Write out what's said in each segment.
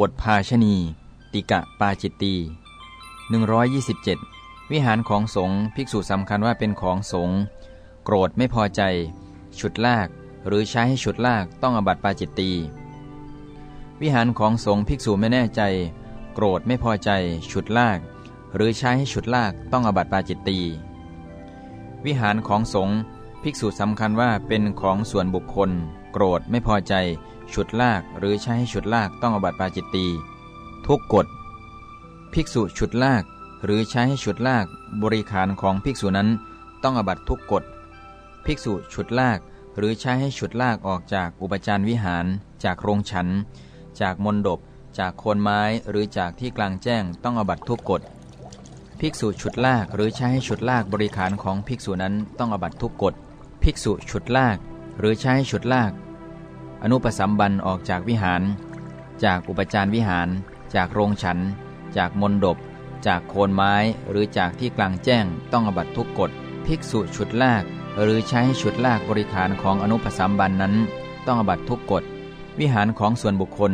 บทภาชณี ติกะปาจิตตี127 วิหารของสงฆ์ภิกษุสำคัญว่าเป็นของสงฆ์โกรธไม่พอใจ ฉุดลาก หรือใช้ให้ฉุดลากต้องอบัติปาจิตตีวิหารของสงฆ์ภิกษุไม่แน่ใจ โกรธไม่พอใจ ฉุดลาก หรือใช้ให้ฉุดลากต้องอบัติปาจิตตีวิหารของสงฆ์ภิกษุสำคัญว่าเป็นของส่วนบุคคล โกรธไม่พอใจ ฉุดลากหรือใช้ให้ฉุดลากต้องอบัติปาจิตตีทุกกฎภิกษุฉุดลาก หรือใช้ให้ฉุดลากบริขารของภิกษุนั้นต้องอบัตทุกกฎภิกษุฉุดลาก หรือใช้ให้ฉุดลากออกจากอุปจารวิหาร จากโรงฉัน จากมนดบ จากโคนไม้หรือจากที่กลางแจ้งต้องอบัตทุกกฎภิกษุฉุดลากหรือใช้ให้ฉุดลากบริขารของภิกษุนั้นต้องอบัตทุกกฎ ภิกษุฉุดลาก หรือใช้ให้ฉุดลาก อนุปสัมบันออกจากวิหาร จากอุปจารวิหาร จากโรงฉัน จากมนดบ จากโคนไม้หรือจากที่กลางแจ้งต้องอบัตทุกกฎภิกษุฉุดลากหรือใช้ฉุดลากบริขารของอนุปสัมบันนั้น ต้องอบัตทุกกฎวิหารของส่วนบุคคล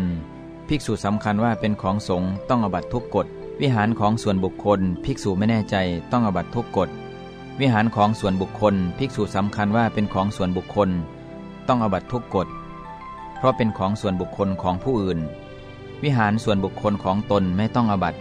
ภิกษุสำคัญว่าเป็นของสงฆ์ต้องอบัตทุกกฎวิหารของส่วนบุคคล ภิกษุไม่แน่ใจต้องอบัตทุกกฎวิหารของส่วนบุคคล ภิกษุสำคัญว่าเป็นของส่วนบุคคล ต้องอบัตทุกกฎ ราะเป็นของส่วนบุคคลของผู้อื่นวิหารส่วนบุคคลของตนไม่ต้องอบัต